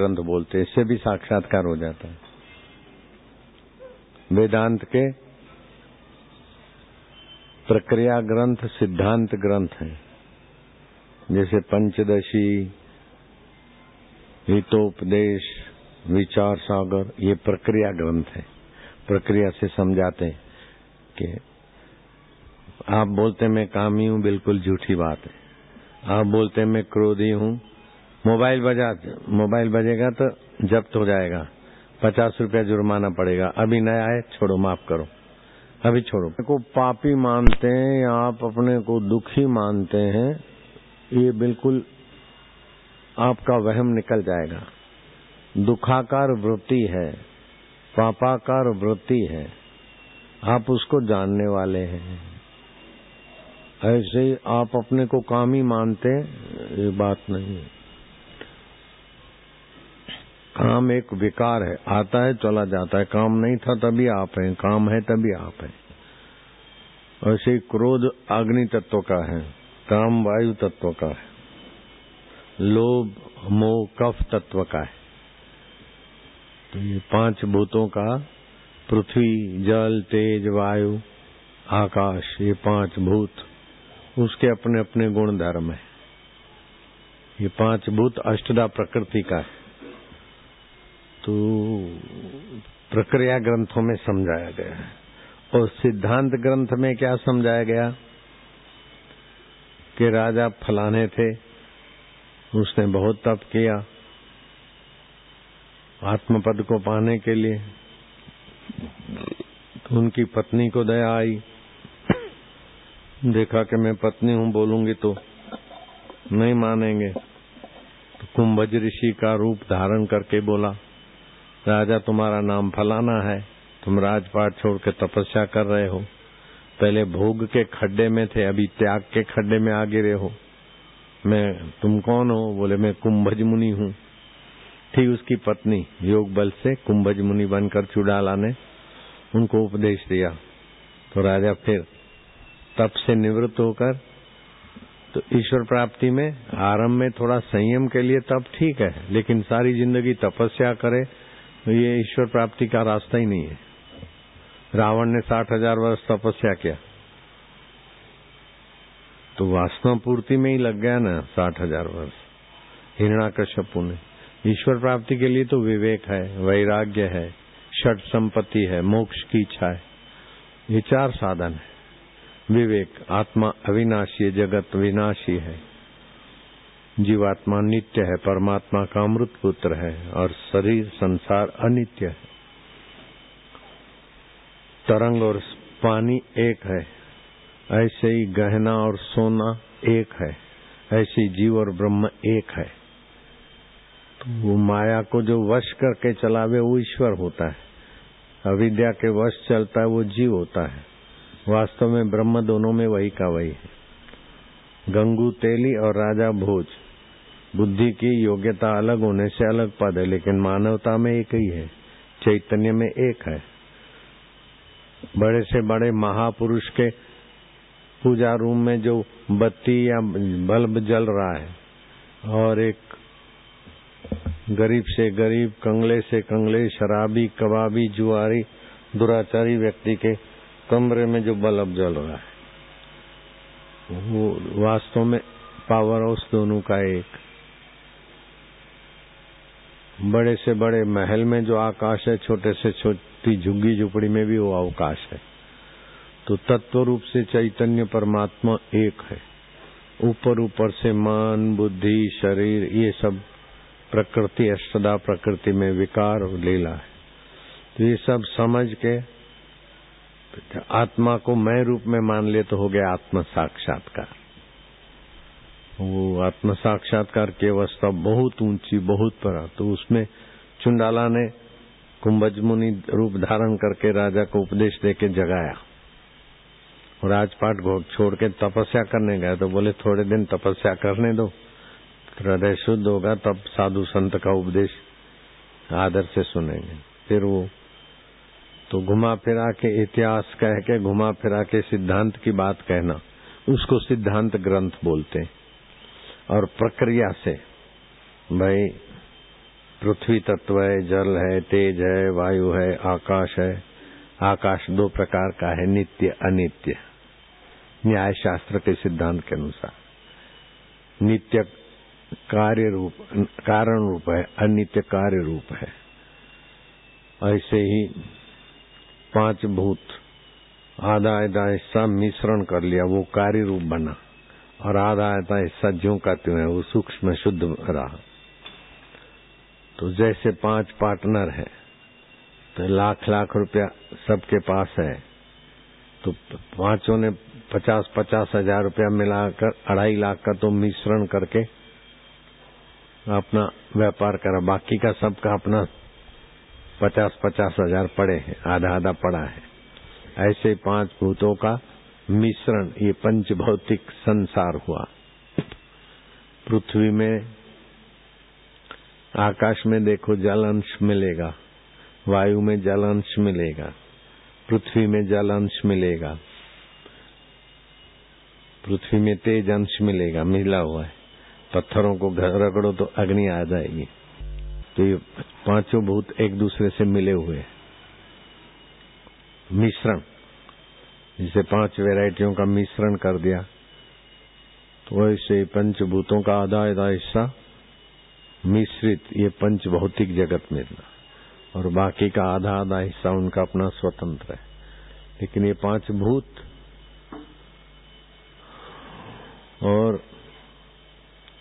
ग्रंथ बोलते हैं, इससे भी साक्षात्कार हो जाता है। वेदांत के प्रक्रिया ग्रंथ सिद्धांत ग्रंथ हैं। जैसे पंचदशी, हितोपदेश, विचार सागर, ये प्रक्रिया ग्रंथ है। प्रक्रिया से समझाते हैं कि आप बोलते मैं कामी हूँ, बिल्कुल झूठी बात है। आप बोलते मैं क्रोधी हूँ मोबाइल बजा, मोबाइल बजेगा तो जब्त हो जाएगा। पचास रुपया जुर्माना पड़ेगा। अभी नया है, छोड़ो, माफ़ करो। अभी छोड़ो। को पापी मानते हैं या आप अपने को दुखी मानते हैं, ये बिल्कुल आपका वहम निकल जाएगा। दुखाकार वृत्ति है, पापाकार वृत्ति है। आप उसको जानने वाले हैं। ऐसे ही आप अपने को काम ही मानते ये बात नहीं है। काम एक विकार है, आता है, चला जाता है। काम नहीं था तभी आप हैं, काम है तभी आप हैं। ऐसे क्रोध अग्नि तत्व का है, काम वायु तत्व का है। लोभ, मोह, कफ तत्व का है। तो ये पाँच भूतों का, पृथ्वी, जल, तेज, वायु, आकाश, ये पाँच भूत, उसके अपने अपने गुण धर्म है। ये पाँच भूत अष्टदा प्रकृति का है। तो प्रक्रिया ग्रंथों में समझाया गया है। और सिद्धांत ग्रंथ में क्या समझाया गया? कि राजा फलाने थे, उसने बहुत तप किया, आत्मपद को पाने के लिए तो उनकी पत्नी को दया आई। देखा कि मैं पत्नी हूँ, बोलूँगी तो नहीं मानेंगे। तो कुंभज ऋषि का रूप धारण करके बोला राजा, तुम्हारा नाम फलाना है। तुम राजपाट छोड़ के तपस्या कर रहे हो। पहले भोग के खड्डे में थे, अभी त्याग के खड्डे में आ गिरे हो। मैं, तुम कौन हो? बोले, मैं कुंभज मुनि हूँ। थी उसकी पत्नी, योग बल से कुंभज मुनि बनकर चुड़ाला ने उनको उपदेश दिया। तो राजा फिर तप से निवृत्त होकर तो ईश्वर प्राप्ति में, आरंभ में थोड़ा संयम के लिए तप ठीक है, लेकिन सारी ज़िंदगी तपस्या करे ये ईश्वर प्राप्ति का रास्ता ही नहीं है। रावण ने साठ हज़ार वर्ष तपस्या किया। तो वास्तव पूर्ति में ही लग गया ना साठ हज़ार वर्ष। हिरणाकश्यपु ने ईश्वर प्राप्ति के लिए तो विवेक है, वैराग्य है, षट संपत्ति है, मोक्ष की इच्छा है। ये चार साधन है। विवेक, आत्मा, अविनाशी, जगत, विनाशी है। जीवात्मा नित्य है, परमात्मा का अमृत पुत्र है और शरीर संसार अनित्य है। तरंग और पानी एक है, ऐसे ही गहना और सोना एक है, ऐसे जीव और ब्रह्म एक है। तो वो माया को जो वश करके चलावे वो ईश्वर होता है, अविद्या के वश चलता है वो जीव होता है। वास्तव में ब्रह्म दोनों में वही का वही है। गंगू तेली और राजा भोज। बुद्धि की योग्यता अलग होने से अलग पद है, लेकिन मानवता में एक ही है, चैतन्य में एक है। बड़े से बड़े महापुरुष के पूजा रूम में जो बत्ती या बल्ब जल रहा है, और एक गरीब से गरीब, कंगले से कंगले, शराबी, कबाबी, जुआरी, दुराचारी व्यक्ति के कमरे में जो बल्ब जल रहा है, वो वास्तव में पावर हाउस दोनों का एक बड़े से बड़े महल में जो आकाश है, छोटे से छोटी झुग्गी झुपड़ी में भी वो अवकाश है। तो तत्व रूप से चैतन्य परमात्मा एक है। ऊपर ऊपर से मन, बुद्धि, शरीर, ये सब प्रकृति, अष्टदा प्रकृति में विकार और लीला है। तो ये सब समझ के, आत्मा को मैं रूप में मान ले तो हो गया आत्म साक्षात्कार वो आत्म साक्षात्कार की अवस्था बहुत ऊँची, बहुत परा तो उसमें चुंडाला ने कुंभज मुनि रूप धारण करके राजा को उपदेश देके जगाया। राजपाट छोड़ के तपस्या करने गए तो बोले, थोड़े दिन तपस्या करने दो। हृदय शुद्ध होगा, तब साधु संत का उपदेश आदर से सुनेंगे। फिर वो तो घुमा फिरा के इतिहास कह के, घुमा फिरा के सिद्धांत की बात कहना। उसको सिद्धांत ग्रंथ बोलते हैं। और प्रक्रिया से। भाई, पृथ्वी तत्व है, जल है, तेज है, वायु है, आकाश है। आकाश दो प्रकार का है, नित्य, अनित्य। न्याय शास्त्र के सिद्धांत के अनुसार। नित्य कार्य रूप, कारण रूप है, अनित्य कार्य रूप है। ऐसे ही पाँच भूत आधा आधा हिस्सा मिश्रण कर लिया, वो कार्य रूप बना। और आधा आधा हिस्सा ज्यो का त्यों है, वो सूक्ष्म शुद्ध रहा। तो जैसे पाँच पार्टनर है तो लाख लाख रुपया सबके पास है तो पाँचों ने पचास पचास हज़ार रुपया मिलाकर, अढ़ाई लाख का तो मिश्रण करके अपना व्यापार करा। बाकी का सबका अपना पचास पचास हज़ार पड़े हैं, आधा आधा पड़ा है। ऐसे पाँच भूतों का मिश्रण, ये पंच भौतिक संसार हुआ। पृथ्वी में, आकाश में देखो जल अंश मिलेगा, वायु में जल अंश मिलेगा, पृथ्वी में जल अंश मिलेगा, पृथ्वी में तेज अंश मिलेगा, मिला हुआ है। पत्थरों को रगड़ो तो अग्नि आ जाएगी। तो ये पाँचों भूत एक दूसरे से मिले हुए मिश्रण। जिसे पाँच वैरायटियों का मिश्रण कर दिया। तो वैसे पंचभूतों का आधा आधा हिस्सा मिश्रित ये पंच भौतिक जगत में था। और बाकी का आधा आधा हिस्सा उनका अपना स्वतंत्र है। लेकिन ये पाँच भूत और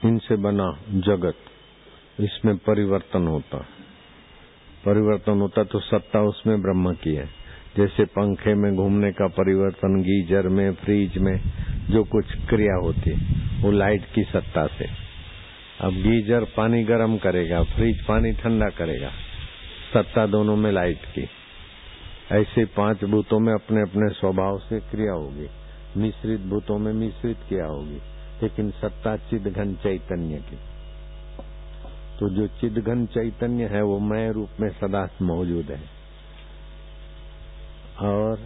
इनसे बना जगत, इसमें परिवर्तन होता। परिवर्तन होता तो सत्ता उसमें ब्रह्म की है। जैसे पंखे में घूमने का परिवर्तन, गीजर में, फ्रिज में, जो कुछ क्रिया होती है, वो लाइट की सत्ता से। अब गीजर पानी गर्म करेगा, फ्रिज पानी ठंडा करेगा, सत्ता दोनों में लाइट की। ऐसे पाँच भूतों में अपने अपने स्वभाव से क्रिया होगी, मिश्रित भूतों में मिश्रित क्रिया होगी, लेकिन सत्ता चिद घन चैतन्य की। तो जो चिद घन चैतन्य है, वो मय रूप में सदा मौजूद है। और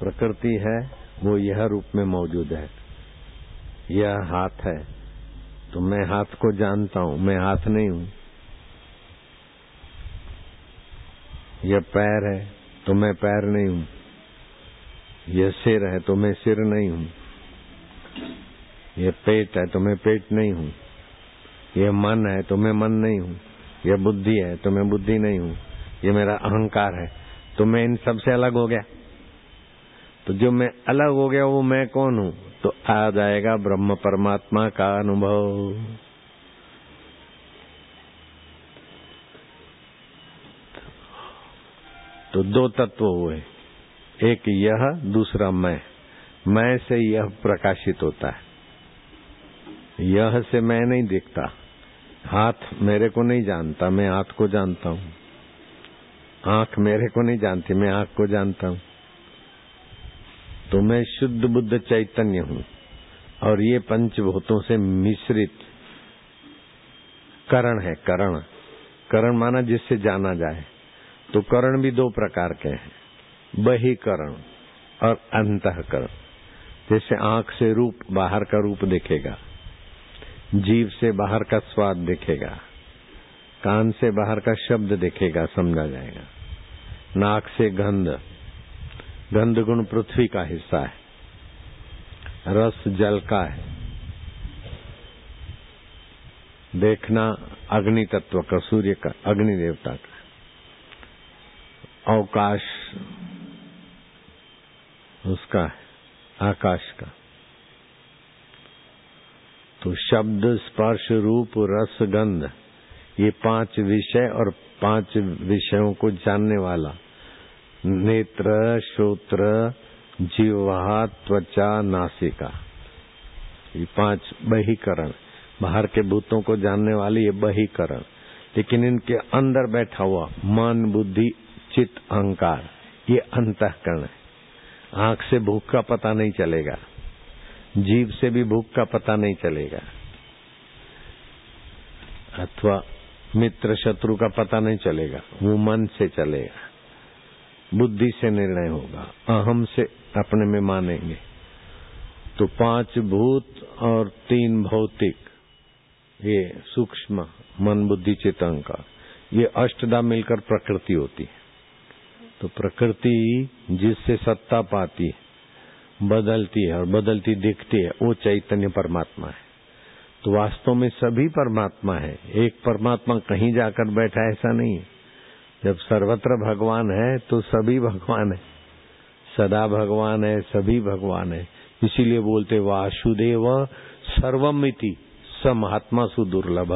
प्रकृति है, वो यह रूप में मौजूद है। यह हाथ है। तो मैं हाथ को जानता हूँ, मैं हाथ नहीं हूँ। यह पैर है तो मैं पैर नहीं हूँ। यह सिर है तो मैं सिर नहीं हूँ। यह पेट है तो मैं पेट नहीं हूँ। यह मन है तो मैं मन नहीं हूँ। यह बुद्धि है तो मैं बुद्धि नहीं हूँ। यह मेरा अहंकार है तो मैं इन सबसे अलग हो गया। तो जो मैं अलग हो गया, वो मैं कौन हूँ? तो आ जाएगा ब्रह्म परमात्मा का अनुभव। तो दो तत्व हुए। एक यह, दूसरा मैं। मैं से यह प्रकाशित होता है। यह से मैं नहीं दिखता। हाथ मेरे को नहीं जानता, मैं हाथ को जानता हूँ। आँख मेरे को नहीं जानती, मैं आँख को जानता हूँ। तो मैं शुद्ध बुद्ध चैतन्य हूँ, और ये पंचभूतों से मिश्रित करण है, करण। करण माना जिससे जाना जाए। तो करण भी दो प्रकार के हैं, बहीकरण और अंतकरण। जैसे आँख से रूप बाहर का रूप देखेगा, जीव से बाहर का स्वाद दिखेगा कान से बाहर का शब्द देखेगा, समझा जाएगा। नाक से गंध। गंध गुण पृथ्वी का हिस्सा है। रस जल का है। देखना अग्नि तत्व का, सूर्य का, अग्नि देवता का। अवकाश उसका है, आकाश का। तो शब्द, स्पर्श, रूप, रस, गंध। ये पाँच विषय और पाँच विषयों को जानने वाला। नेत्र, श्रोत्र जीवा त्वचा, नासिका। ये पाँच बहीकरण। बाहर के भूतों को जानने वाली ये बहीकरण। लेकिन इनके अंदर बैठा हुआ मन, बुद्धि चित अहंकार, ये अंतकरण है। आँख से भूख का पता नहीं चलेगा। जीव से भी भूख का पता नहीं चलेगा। अथवा मित्र शत्रु का पता नहीं चलेगा। वो मन से चलेगा। बुद्धि से निर्णय होगा। अहम से अपने में मानेंगे। तो पाँच भूत और तीन भौतिक, ये सूक्ष्म मन बुद्धि चित्त का ये अष्टदा मिलकर प्रकृति होती है। तो प्रकृति जिससे सत्ता पाती है, बदलती है और बदलती दिखती है, वो चैतन्य परमात्मा है। तो वास्तव में सभी परमात्मा है। एक परमात्मा कहीं जाकर बैठा है, ऐसा नहीं। है जब सर्वत्र भगवान है तो सभी भगवान है। सदा भगवान है, सभी भगवान है। इसीलिए बोलते वासुदेव सर्वमिति स महात्मा सुदुर्लभ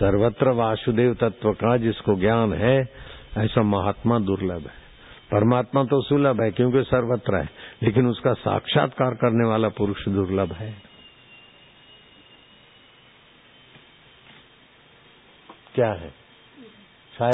सर्वत्र वासुदेव तत्व का जिसको ज्ञान है, ऐसा महात्मा दुर्लभ है। परमात्मा तो सुलभ है, क्योंकि सर्वत्र है, लेकिन उसका साक्षात्कार करने वाला पुरुष दुर्लभ है। क्या है?